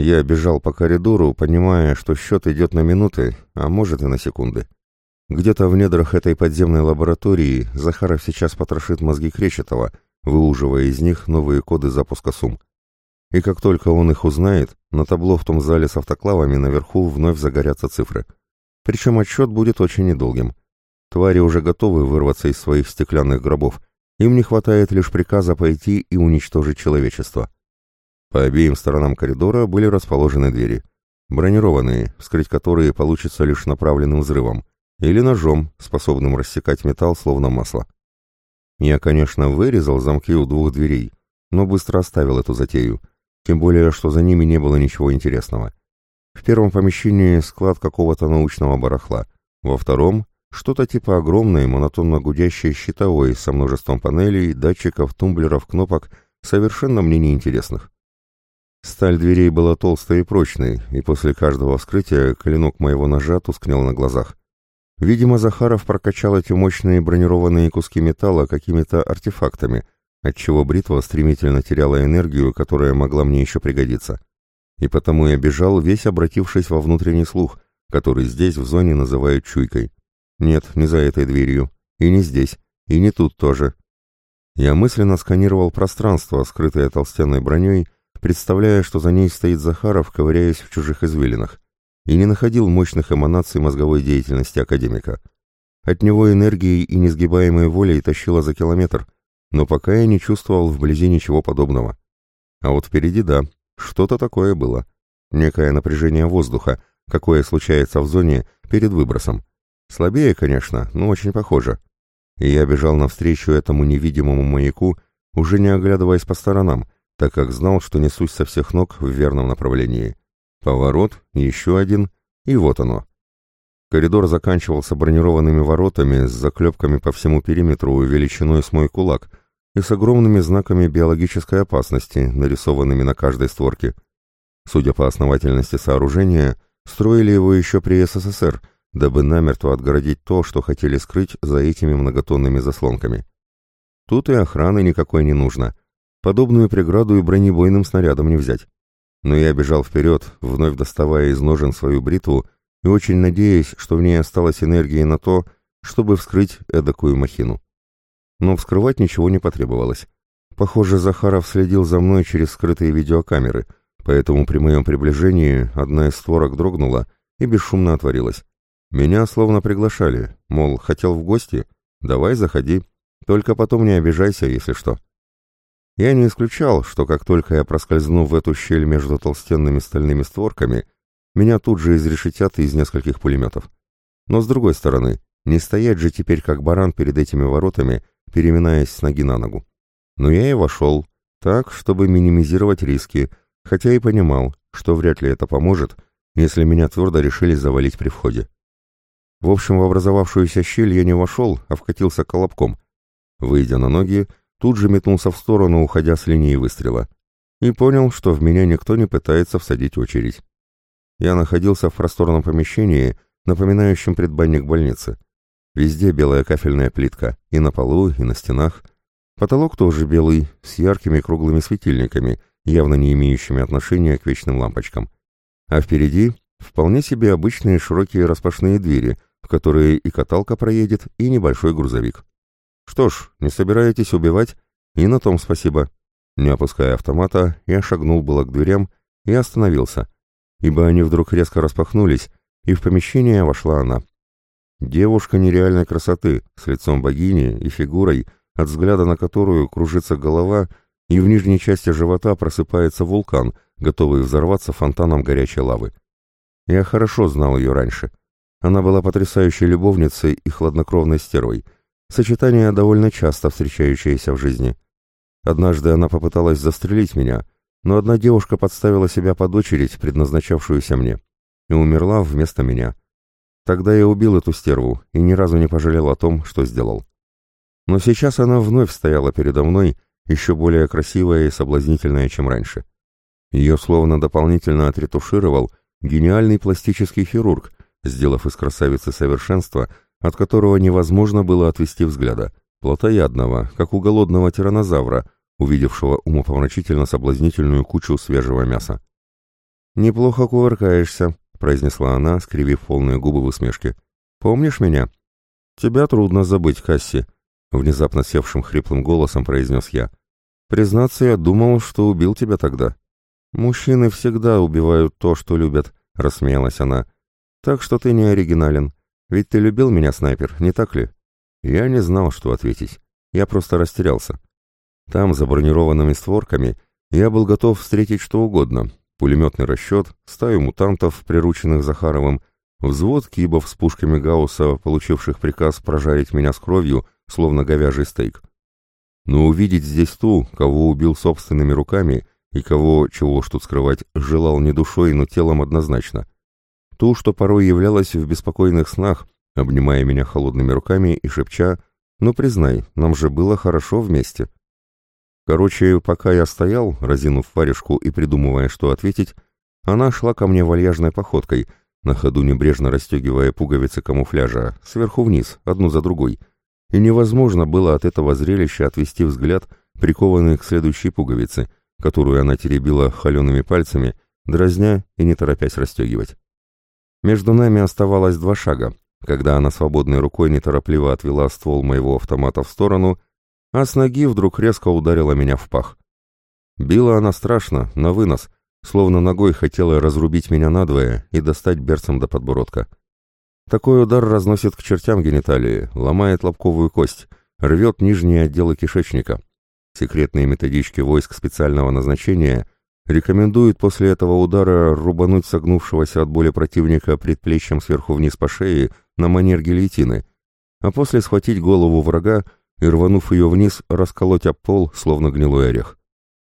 Я бежал по коридору, понимая, что счет идет на минуты, а может и на секунды. Где-то в недрах этой подземной лаборатории Захаров сейчас потрошит мозги Кречетова, выуживая из них новые коды запуска сумм. И как только он их узнает, на табло в том зале с автоклавами наверху вновь загорятся цифры. Причем отсчет будет очень недолгим. Твари уже готовы вырваться из своих стеклянных гробов. Им не хватает лишь приказа пойти и уничтожить человечество. По обеим сторонам коридора были расположены двери. Бронированные, вскрыть которые получится лишь направленным взрывом, или ножом, способным рассекать металл словно масло. Я, конечно, вырезал замки у двух дверей, но быстро оставил эту затею, тем более, что за ними не было ничего интересного. В первом помещении склад какого-то научного барахла, во втором — что-то типа огромной, монотонно гудящей щитовой со множеством панелей, датчиков, тумблеров, кнопок, совершенно мне неинтересных. Сталь дверей была толстой и прочной, и после каждого вскрытия клинок моего ножа тускнел на глазах. Видимо, Захаров прокачал эти мощные бронированные куски металла какими-то артефактами, отчего бритва стремительно теряла энергию, которая могла мне еще пригодиться. И потому я бежал, весь обратившись во внутренний слух, который здесь в зоне называют чуйкой. Нет, не за этой дверью, и не здесь, и не тут тоже. Я мысленно сканировал пространство, скрытое толстенной броней, представляя, что за ней стоит Захаров, ковыряясь в чужих извилинах, и не находил мощных эманаций мозговой деятельности академика. От него энергией и несгибаемой волей тащило за километр, но пока я не чувствовал вблизи ничего подобного. А вот впереди да, что-то такое было. Некое напряжение воздуха, какое случается в зоне перед выбросом. Слабее, конечно, но очень похоже. И я бежал навстречу этому невидимому маяку, уже не оглядываясь по сторонам, так как знал, что несусь со всех ног в верном направлении. Поворот, еще один, и вот оно. Коридор заканчивался бронированными воротами с заклепками по всему периметру величиной с мой кулак и с огромными знаками биологической опасности, нарисованными на каждой створке. Судя по основательности сооружения, строили его еще при СССР, дабы намертво отгородить то, что хотели скрыть за этими многотонными заслонками. Тут и охраны никакой не нужно, Подобную преграду и бронебойным снарядом не взять. Но я бежал вперед, вновь доставая из ножен свою бритву и очень надеясь, что в ней осталось энергии на то, чтобы вскрыть эдакую махину. Но вскрывать ничего не потребовалось. Похоже, Захаров следил за мной через скрытые видеокамеры, поэтому при моем приближении одна из створок дрогнула и бесшумно отворилась. Меня словно приглашали, мол, хотел в гости? Давай, заходи. Только потом не обижайся, если что. Я не исключал, что как только я проскользну в эту щель между толстенными стальными створками, меня тут же изрешетят из нескольких пулеметов. Но с другой стороны, не стоять же теперь как баран перед этими воротами, переминаясь с ноги на ногу. Но я и вошел, так, чтобы минимизировать риски, хотя и понимал, что вряд ли это поможет, если меня твердо решили завалить при входе. В общем, в образовавшуюся щель я не вошел, а вкатился колобком. Выйдя на ноги, тут же метнулся в сторону, уходя с линии выстрела, и понял, что в меня никто не пытается всадить очередь. Я находился в просторном помещении, напоминающем предбанник больницы. Везде белая кафельная плитка, и на полу, и на стенах. Потолок тоже белый, с яркими круглыми светильниками, явно не имеющими отношения к вечным лампочкам. А впереди вполне себе обычные широкие распашные двери, в которые и каталка проедет, и небольшой грузовик. Что ж, не собираетесь убивать? И на том спасибо. Не опуская автомата, я шагнул было к дверям и остановился, ибо они вдруг резко распахнулись, и в помещение вошла она. Девушка нереальной красоты, с лицом богини и фигурой, от взгляда на которую кружится голова, и в нижней части живота просыпается вулкан, готовый взорваться фонтаном горячей лавы. Я хорошо знал ее раньше. Она была потрясающей любовницей и хладнокровной стервой — Сочетание довольно часто встречающееся в жизни. Однажды она попыталась застрелить меня, но одна девушка подставила себя под очередь, предназначавшуюся мне, и умерла вместо меня. Тогда я убил эту стерву и ни разу не пожалел о том, что сделал. Но сейчас она вновь стояла передо мной, еще более красивая и соблазнительная, чем раньше. Ее словно дополнительно отретушировал гениальный пластический хирург, сделав из красавицы совершенства от которого невозможно было отвести взгляда, плотоядного, как у голодного тиранозавра, увидевшего умопомрачительно соблазнительную кучу свежего мяса. «Неплохо кувыркаешься», — произнесла она, скривив полные губы в усмешке. «Помнишь меня?» «Тебя трудно забыть, Касси», — внезапно севшим хриплым голосом произнес я. «Признаться, я думал, что убил тебя тогда». «Мужчины всегда убивают то, что любят», — рассмеялась она. «Так что ты не оригинален. Ведь ты любил меня, снайпер, не так ли?» Я не знал, что ответить. Я просто растерялся. Там, за бронированными створками, я был готов встретить что угодно. Пулеметный расчет, стаю мутантов, прирученных Захаровым, взвод кибов с пушками Гаусса, получивших приказ прожарить меня с кровью, словно говяжий стейк. Но увидеть здесь ту, кого убил собственными руками, и кого, чего уж тут скрывать, желал не душой, но телом однозначно. Ту, что порой являлась в беспокойных снах, обнимая меня холодными руками и шепча «Ну, признай, нам же было хорошо вместе». Короче, пока я стоял, разинув варежку и придумывая, что ответить, она шла ко мне вальяжной походкой, на ходу небрежно расстегивая пуговицы камуфляжа, сверху вниз, одну за другой. И невозможно было от этого зрелища отвести взгляд, прикованный к следующей пуговице, которую она теребила холеными пальцами, дразня и не торопясь расстегивать. Между нами оставалось два шага, когда она свободной рукой неторопливо отвела ствол моего автомата в сторону а с ноги вдруг резко ударила меня в пах. Била она страшно, на вынос, словно ногой хотела разрубить меня надвое и достать берцем до подбородка. Такой удар разносит к чертям гениталии, ломает лобковую кость, рвет нижние отделы кишечника. Секретные методички войск специального назначения рекомендуют после этого удара рубануть согнувшегося от боли противника предплечьем сверху вниз по шее на манер гильотины, а после схватить голову врага и, рванув ее вниз, расколоть об пол, словно гнилой орех.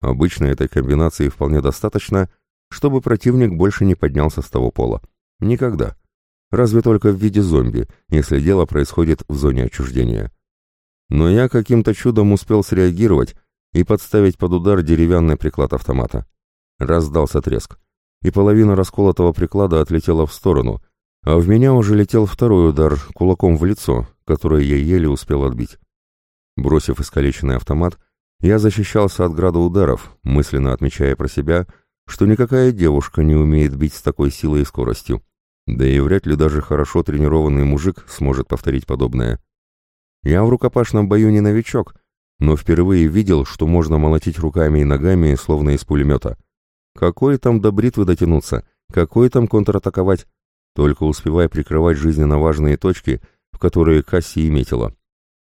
Обычно этой комбинации вполне достаточно, чтобы противник больше не поднялся с того пола. Никогда. Разве только в виде зомби, если дело происходит в зоне отчуждения. Но я каким-то чудом успел среагировать и подставить под удар деревянный приклад автомата. Раздался треск, и половина расколотого приклада отлетела в сторону, а в меня уже летел второй удар кулаком в лицо, который я еле успел отбить. Бросив искалеченный автомат, я защищался от града ударов, мысленно отмечая про себя, что никакая девушка не умеет бить с такой силой и скоростью. Да и вряд ли даже хорошо тренированный мужик сможет повторить подобное. Я в рукопашном бою не новичок, но впервые видел, что можно молотить руками и ногами, словно из пулемета. Какой там до бритвы дотянуться, какой там контратаковать? Только успевай прикрывать жизненно важные точки, в которые Касси метила.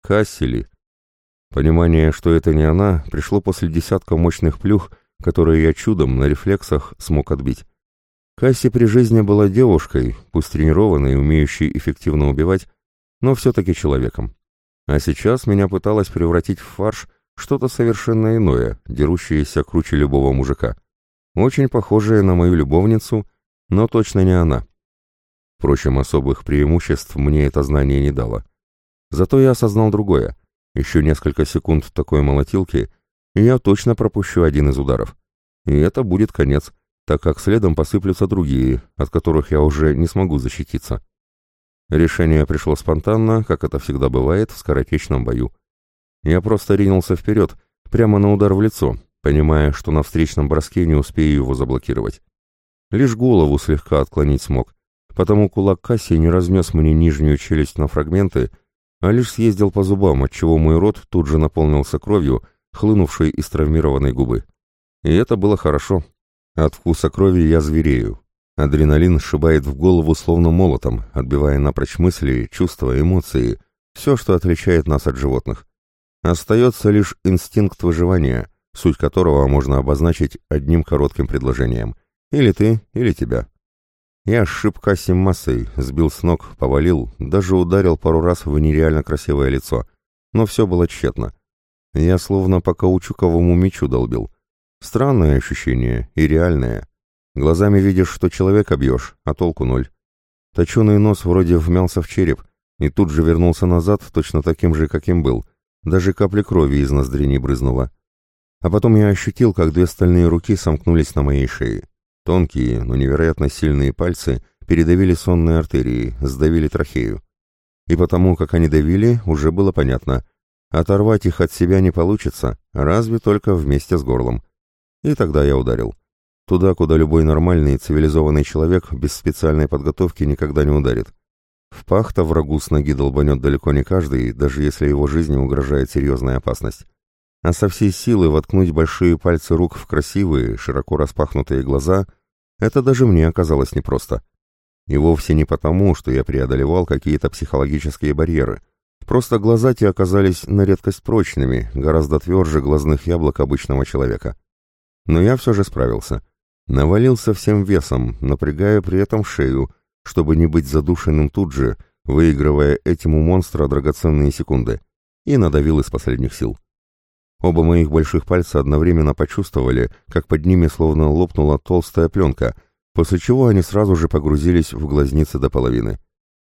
Касси ли? Понимание, что это не она, пришло после десятка мощных плюх, которые я чудом на рефлексах смог отбить. Касси при жизни была девушкой, пусть тренированной, умеющей эффективно убивать, но все-таки человеком. А сейчас меня пыталась превратить в фарш что-то совершенно иное, дерущееся круче любого мужика. Очень похожее на мою любовницу, но точно не она. Впрочем, особых преимуществ мне это знание не дало. Зато я осознал другое. Еще несколько секунд такой молотилки, и я точно пропущу один из ударов. И это будет конец, так как следом посыплются другие, от которых я уже не смогу защититься. Решение пришло спонтанно, как это всегда бывает в скоротечном бою. Я просто ринулся вперед, прямо на удар в лицо, понимая, что на встречном броске не успею его заблокировать. Лишь голову слегка отклонить смог, потому кулак Касси не разнес мне нижнюю челюсть на фрагменты, а лишь съездил по зубам, отчего мой рот тут же наполнился кровью, хлынувшей из травмированной губы. И это было хорошо. От вкуса крови я зверею. Адреналин сшибает в голову словно молотом, отбивая напрочь мысли, чувства, эмоции, все, что отличает нас от животных. Остается лишь инстинкт выживания, суть которого можно обозначить одним коротким предложением. Или ты, или тебя. Я сшиб Касси массой, сбил с ног, повалил, даже ударил пару раз в нереально красивое лицо. Но все было тщетно. Я словно по каучуковому мечу долбил. Странное ощущение и реальное. Глазами видишь, что человека бьешь, а толку ноль. Точеный нос вроде вмялся в череп, и тут же вернулся назад точно таким же, каким был. Даже капли крови из ноздри не брызнула. А потом я ощутил, как две стальные руки сомкнулись на моей шее. Тонкие, но невероятно сильные пальцы передавили сонные артерии, сдавили трахею. И потому, как они давили, уже было понятно. Оторвать их от себя не получится, разве только вместе с горлом. И тогда я ударил. Туда, куда любой нормальный цивилизованный человек без специальной подготовки никогда не ударит. В пах-то врагу с ноги долбанет далеко не каждый, даже если его жизни угрожает серьезная опасность. А со всей силы воткнуть большие пальцы рук в красивые, широко распахнутые глаза — это даже мне оказалось непросто. И вовсе не потому, что я преодолевал какие-то психологические барьеры. Просто глаза те оказались на редкость прочными, гораздо тверже глазных яблок обычного человека. Но я все же справился. Навалился всем весом, напрягая при этом шею, чтобы не быть задушенным тут же, выигрывая этим у монстра драгоценные секунды, и надавил из последних сил. Оба моих больших пальца одновременно почувствовали, как под ними словно лопнула толстая пленка, после чего они сразу же погрузились в глазницы до половины.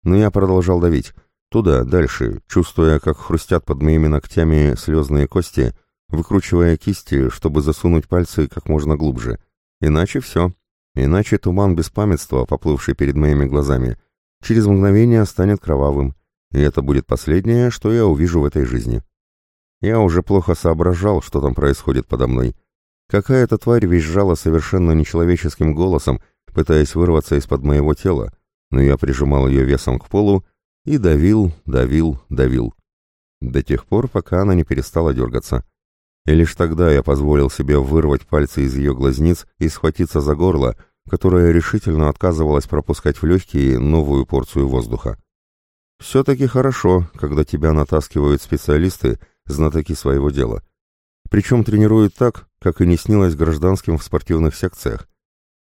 Но я продолжал давить, туда, дальше, чувствуя, как хрустят под моими ногтями слезные кости, выкручивая кисти, чтобы засунуть пальцы как можно глубже. Иначе все. Иначе туман беспамятства, поплывший перед моими глазами, через мгновение станет кровавым, и это будет последнее, что я увижу в этой жизни. Я уже плохо соображал, что там происходит подо мной. Какая-то тварь визжала совершенно нечеловеческим голосом, пытаясь вырваться из-под моего тела, но я прижимал ее весом к полу и давил, давил, давил. До тех пор, пока она не перестала дергаться. И лишь тогда я позволил себе вырвать пальцы из ее глазниц и схватиться за горло, которое решительно отказывалось пропускать в легкие новую порцию воздуха. Все-таки хорошо, когда тебя натаскивают специалисты, знатоки своего дела. Причем тренируют так, как и не снилось гражданским в спортивных секциях.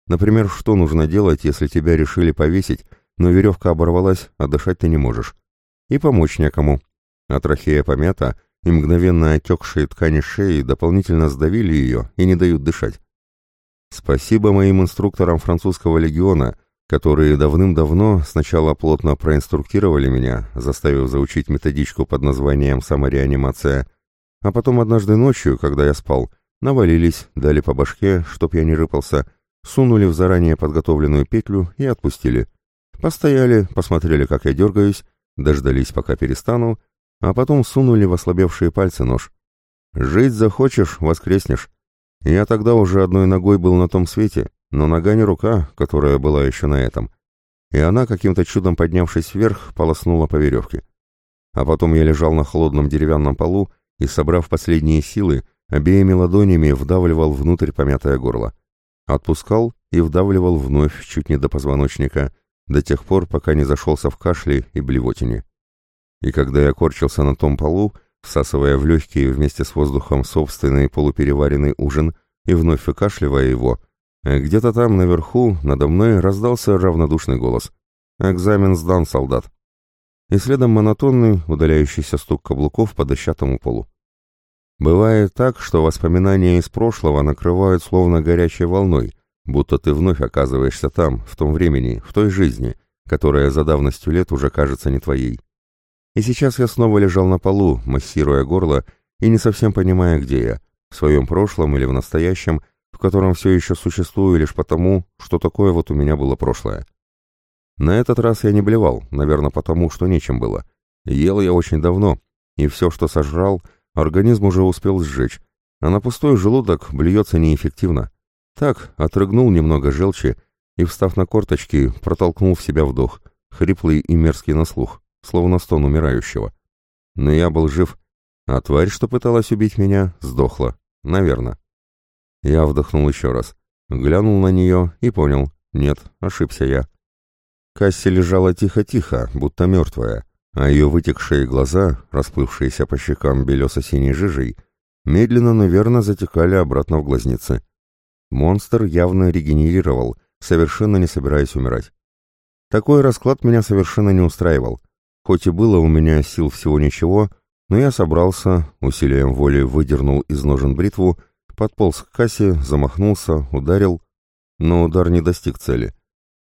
Например, что нужно делать, если тебя решили повесить, но веревка оборвалась, а дышать ты не можешь. И помочь некому. А трахея помята — и мгновенно отекшие ткани шеи дополнительно сдавили ее и не дают дышать. Спасибо моим инструкторам французского легиона, которые давным-давно сначала плотно проинструктировали меня, заставив заучить методичку под названием «самореанимация», а потом однажды ночью, когда я спал, навалились, дали по башке, чтоб я не рыпался, сунули в заранее подготовленную петлю и отпустили. Постояли, посмотрели, как я дергаюсь, дождались, пока перестану, а потом сунули в ослабевшие пальцы нож. «Жить захочешь — воскреснешь». Я тогда уже одной ногой был на том свете, но нога не рука, которая была еще на этом. И она, каким-то чудом поднявшись вверх, полоснула по веревке. А потом я лежал на холодном деревянном полу и, собрав последние силы, обеими ладонями вдавливал внутрь помятое горло. Отпускал и вдавливал вновь чуть не до позвоночника, до тех пор, пока не зашелся в кашле и блевотине и когда я корчился на том полу, всасывая в легкие вместе с воздухом собственный полупереваренный ужин и вновь выкашливая его, где-то там наверху надо мной раздался равнодушный голос. «Экзамен сдан, солдат!» И следом монотонный, удаляющийся стук каблуков по дощатому полу. Бывает так, что воспоминания из прошлого накрывают словно горячей волной, будто ты вновь оказываешься там, в том времени, в той жизни, которая за давностью лет уже кажется не твоей. И сейчас я снова лежал на полу, массируя горло и не совсем понимая, где я, в своем прошлом или в настоящем, в котором все еще существую лишь потому, что такое вот у меня было прошлое. На этот раз я не блевал, наверное, потому, что нечем было. Ел я очень давно, и все, что сожрал, организм уже успел сжечь, а на пустой желудок блюется неэффективно. Так, отрыгнул немного желчи и, встав на корточки, протолкнул в себя вдох, хриплый и мерзкий на слух словно стон умирающего. Но я был жив, а тварь, что пыталась убить меня, сдохла. Наверное. Я вдохнул еще раз, глянул на нее и понял. Нет, ошибся я. Касси лежала тихо-тихо, будто мертвая, а ее вытекшие глаза, расплывшиеся по щекам белесо-синей жижей, медленно, но верно затекали обратно в глазницы. Монстр явно регенерировал, совершенно не собираясь умирать. Такой расклад меня совершенно не устраивал. Хоть и было у меня сил всего ничего, но я собрался, усилием воли выдернул из ножен бритву, подполз к кассе, замахнулся, ударил, но удар не достиг цели.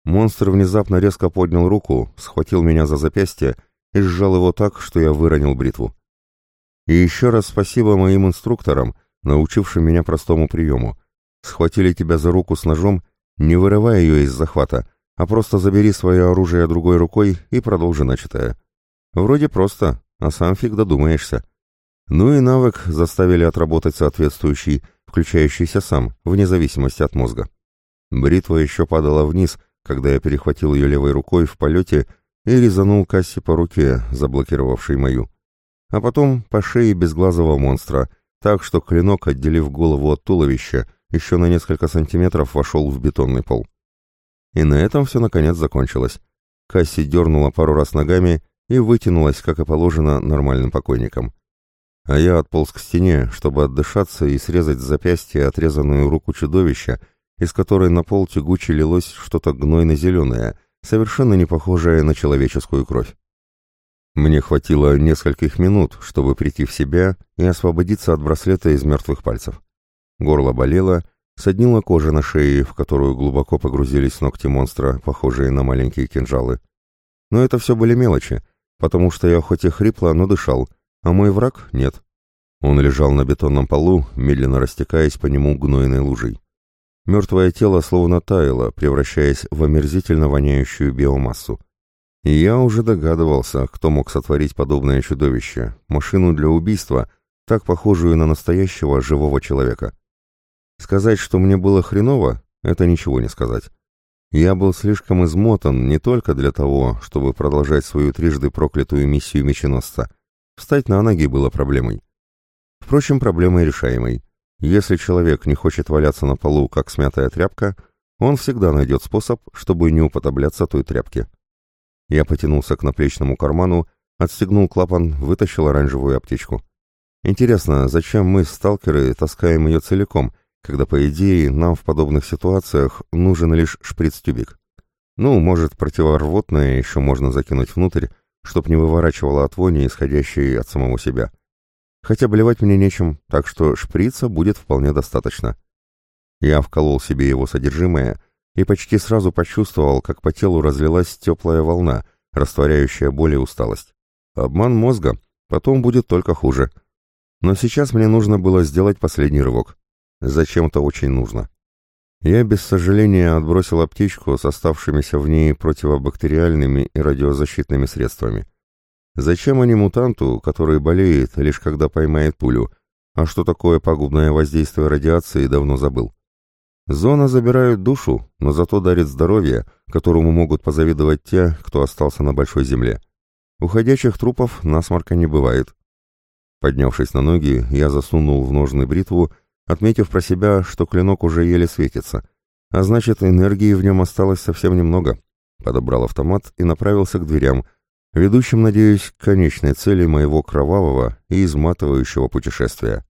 Монстр внезапно резко поднял руку, схватил меня за запястье и сжал его так, что я выронил бритву. И еще раз спасибо моим инструкторам, научившим меня простому приему. Схватили тебя за руку с ножом, не вырывая ее из захвата, а просто забери свое оружие другой рукой и продолжи начатое. Вроде просто, а сам фиг додумаешься. Ну и навык заставили отработать соответствующий, включающийся сам, вне зависимости от мозга. Бритва еще падала вниз, когда я перехватил ее левой рукой в полете и резанул Касси по руке, заблокировавшей мою. А потом по шее безглазого монстра, так что клинок, отделив голову от туловища, еще на несколько сантиметров вошел в бетонный пол. И на этом все наконец закончилось. Касси дернула пару раз ногами и вытянулась, как и положено, нормальным покойникам. А я отполз к стене, чтобы отдышаться и срезать с запястья отрезанную руку чудовища, из которой на пол тягуче лилось что-то гнойно-зеленое, совершенно не похожее на человеческую кровь. Мне хватило нескольких минут, чтобы прийти в себя и освободиться от браслета из мертвых пальцев. Горло болело, соднила кожа на шее, в которую глубоко погрузились ногти монстра, похожие на маленькие кинжалы. Но это все были мелочи, потому что я хоть и хрипло, но дышал, а мой враг — нет. Он лежал на бетонном полу, медленно растекаясь по нему гнойной лужей. Мертвое тело словно таяло, превращаясь в омерзительно воняющую биомассу. И я уже догадывался, кто мог сотворить подобное чудовище, машину для убийства, так похожую на настоящего живого человека. Сказать, что мне было хреново, это ничего не сказать. Я был слишком измотан не только для того, чтобы продолжать свою трижды проклятую миссию меченосца. Встать на ноги было проблемой. Впрочем, проблемой решаемой. Если человек не хочет валяться на полу, как смятая тряпка, он всегда найдет способ, чтобы не уподобляться той тряпке. Я потянулся к наплечному карману, отстегнул клапан, вытащил оранжевую аптечку. Интересно, зачем мы, сталкеры, таскаем ее целиком, когда, по идее, нам в подобных ситуациях нужен лишь шприц-тюбик? Ну, может, противорвотное еще можно закинуть внутрь, чтоб не выворачивало от вони, исходящей от самого себя. Хотя блевать мне нечем, так что шприца будет вполне достаточно. Я вколол себе его содержимое и почти сразу почувствовал, как по телу разлилась теплая волна, растворяющая боль и усталость. Обман мозга, потом будет только хуже. Но сейчас мне нужно было сделать последний рывок. Зачем-то очень нужно. Я без сожаления отбросил аптечку с оставшимися в ней противобактериальными и радиозащитными средствами. Зачем они мутанту, который болеет, лишь когда поймает пулю, а что такое пагубное воздействие радиации, давно забыл. Зона забирает душу, но зато дарит здоровье, которому могут позавидовать те, кто остался на большой земле. Уходящих трупов насморка не бывает. Поднявшись на ноги, я засунул в ножны бритву, отметив про себя, что клинок уже еле светится, а значит, энергии в нем осталось совсем немного. Подобрал автомат и направился к дверям, ведущим, надеюсь, к конечной цели моего кровавого и изматывающего путешествия.